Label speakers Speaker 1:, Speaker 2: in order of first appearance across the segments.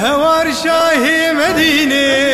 Speaker 1: hevar şahi Medine.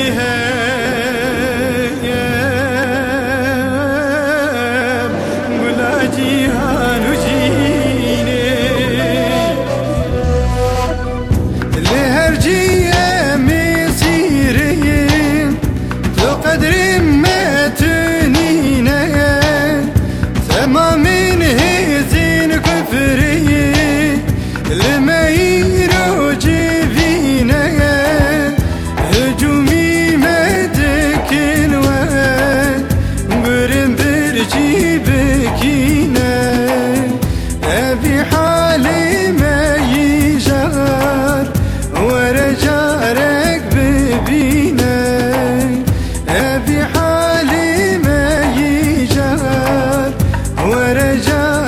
Speaker 1: perdi. هواره هوار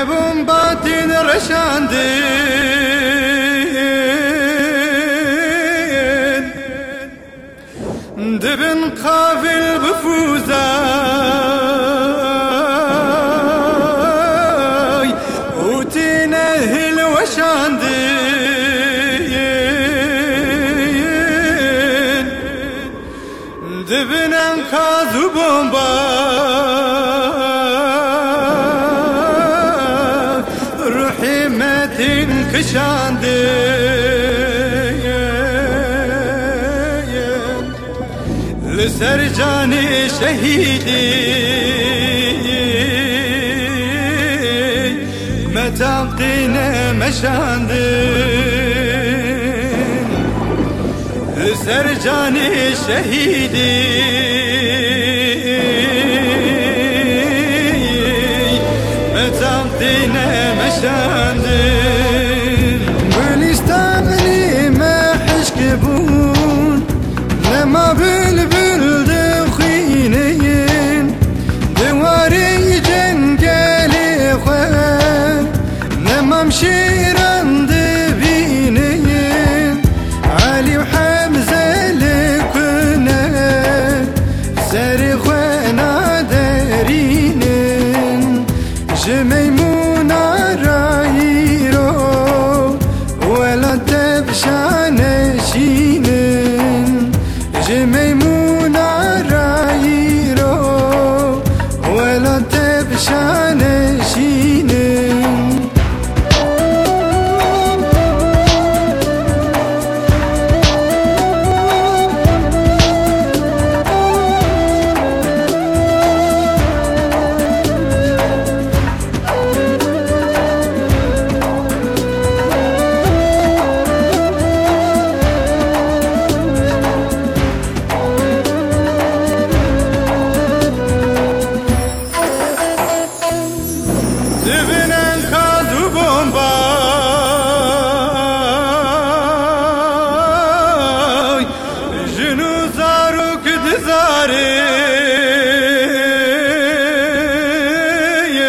Speaker 1: شاهي مدينه دبن دبن قافل بفوزاي وتنهل وشاندين دبن انقاذ بومبا geldim kışandı. Lüser canı şehidi. Metam
Speaker 2: dine meşandı. Lüser canı şehidi. شمشيرا دبينين علي وحمزة لكنا سرخنا دارينين جميمونا رايرو ولا تبشان شينين جميمونا رايرو ولا تبشان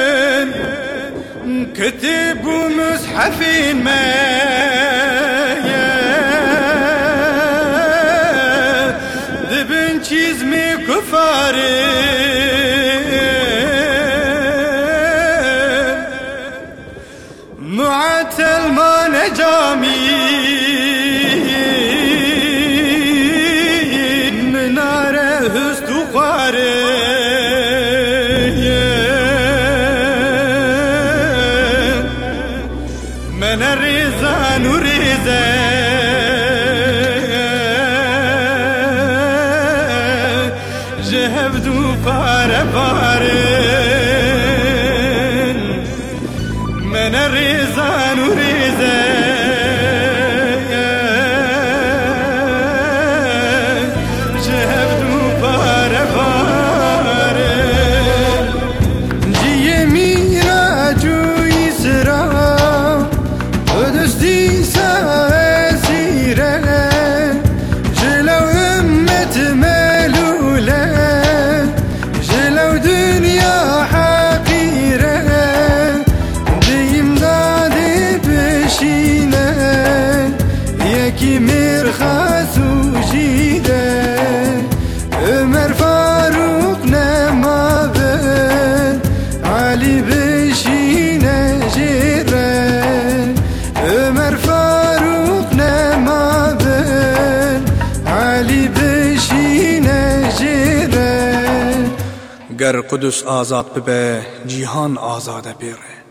Speaker 1: البارين كتب مصحف ما
Speaker 2: دبن چيزمي كفارين معتل ما نجامين forever.
Speaker 3: گر قدس آزاد ببه جیهان آزاد بیره.